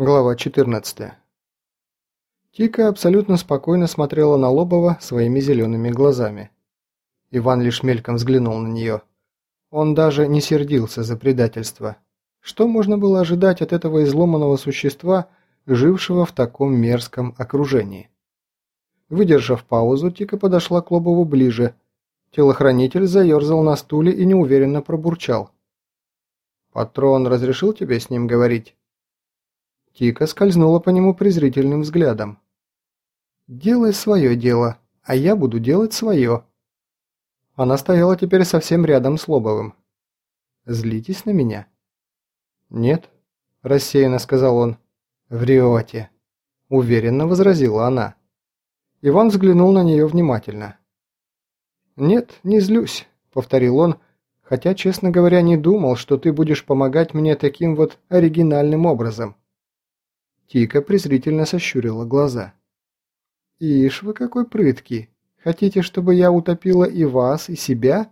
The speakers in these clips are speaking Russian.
Глава 14. Тика абсолютно спокойно смотрела на Лобова своими зелеными глазами. Иван лишь мельком взглянул на нее. Он даже не сердился за предательство. Что можно было ожидать от этого изломанного существа, жившего в таком мерзком окружении? Выдержав паузу, Тика подошла к Лобову ближе. Телохранитель заерзал на стуле и неуверенно пробурчал. «Патрон разрешил тебе с ним говорить?» Тика скользнула по нему презрительным взглядом. «Делай свое дело, а я буду делать свое». Она стояла теперь совсем рядом с Лобовым. «Злитесь на меня?» «Нет», – рассеянно сказал он. «Врете», – уверенно возразила она. Иван взглянул на нее внимательно. «Нет, не злюсь», – повторил он, хотя, честно говоря, не думал, что ты будешь помогать мне таким вот оригинальным образом. Тика презрительно сощурила глаза. «Ишь вы какой прыткий! Хотите, чтобы я утопила и вас, и себя?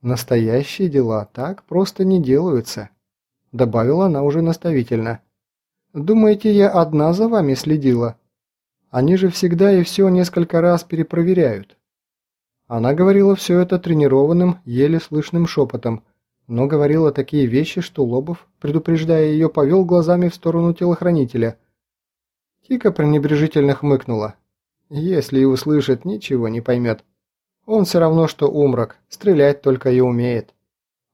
Настоящие дела так просто не делаются», — добавила она уже наставительно. «Думаете, я одна за вами следила? Они же всегда и все несколько раз перепроверяют». Она говорила все это тренированным, еле слышным шепотом, но говорила такие вещи, что Лобов, предупреждая ее, повел глазами в сторону телохранителя. Тика пренебрежительно хмыкнула. Если и услышит, ничего не поймет. Он все равно, что умрак, стрелять только и умеет.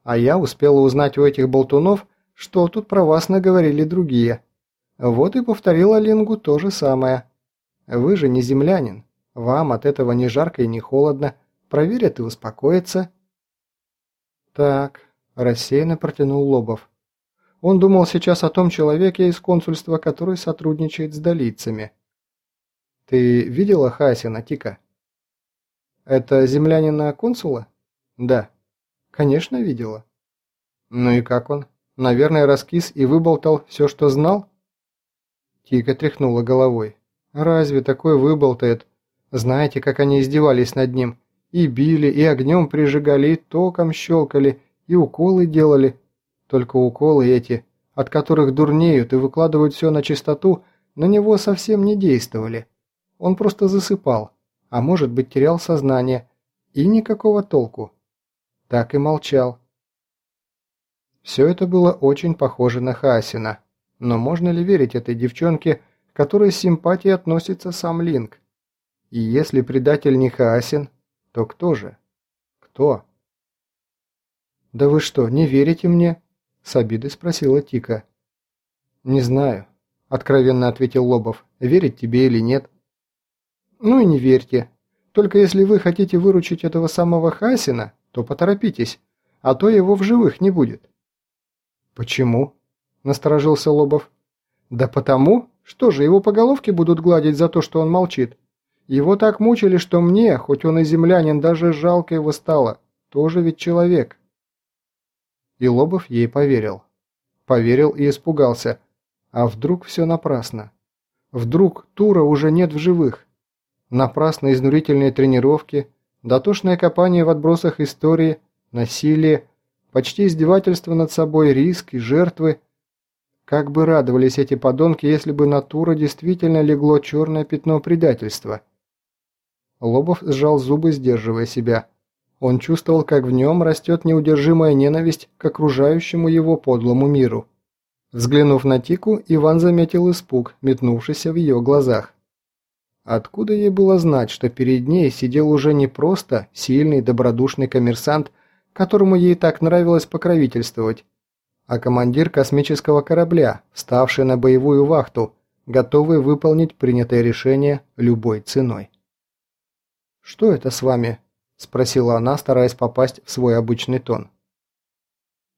А я успела узнать у этих болтунов, что тут про вас наговорили другие. Вот и повторила Лингу то же самое. Вы же не землянин. Вам от этого ни жарко и ни холодно. Проверят и успокоятся. Так, Рассеянно протянул Лобов. Он думал сейчас о том человеке из консульства, который сотрудничает с долицами. «Ты видела Хасина, Тика?» «Это землянина консула?» «Да». «Конечно, видела». «Ну и как он? Наверное, раскис и выболтал все, что знал?» Тика тряхнула головой. «Разве такой выболтает? Знаете, как они издевались над ним? И били, и огнем прижигали, и током щелкали, и уколы делали. Только уколы эти, от которых дурнеют и выкладывают все на чистоту, на него совсем не действовали. Он просто засыпал, а может быть терял сознание, и никакого толку. Так и молчал. Все это было очень похоже на Хасина, но можно ли верить этой девчонке, которой с симпатией относится сам Линк? И если предатель не Хасин, то кто же? Кто? «Да вы что, не верите мне?» – с обидой спросила Тика. «Не знаю», – откровенно ответил Лобов. «Верить тебе или нет?» «Ну и не верьте. Только если вы хотите выручить этого самого Хасина, то поторопитесь, а то его в живых не будет». «Почему?» – насторожился Лобов. «Да потому, что же его по головке будут гладить за то, что он молчит. Его так мучили, что мне, хоть он и землянин, даже жалко его стало. Тоже ведь человек». И Лобов ей поверил. Поверил и испугался. А вдруг все напрасно? Вдруг Тура уже нет в живых? Напрасно изнурительные тренировки, дотошное копание в отбросах истории, насилие, почти издевательство над собой, риск и жертвы. Как бы радовались эти подонки, если бы на Тура действительно легло черное пятно предательства. Лобов сжал зубы, сдерживая себя. Он чувствовал, как в нем растет неудержимая ненависть к окружающему его подлому миру. Взглянув на Тику, Иван заметил испуг, метнувшийся в ее глазах. Откуда ей было знать, что перед ней сидел уже не просто сильный, добродушный коммерсант, которому ей так нравилось покровительствовать, а командир космического корабля, вставший на боевую вахту, готовый выполнить принятое решение любой ценой. «Что это с вами?» – спросила она, стараясь попасть в свой обычный тон.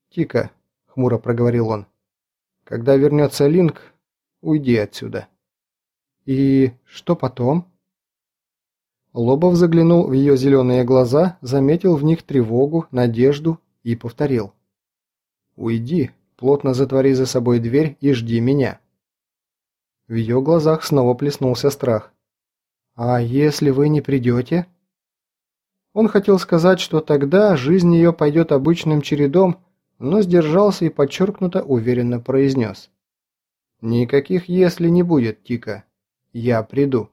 «Тика», – хмуро проговорил он, – «когда вернется Линк, уйди отсюда». «И что потом?» Лобов заглянул в ее зеленые глаза, заметил в них тревогу, надежду и повторил. «Уйди, плотно затвори за собой дверь и жди меня». В ее глазах снова плеснулся страх. «А если вы не придете?» Он хотел сказать, что тогда жизнь ее пойдет обычным чередом, но сдержался и подчеркнуто уверенно произнес. «Никаких «если» не будет, Тика. Я приду».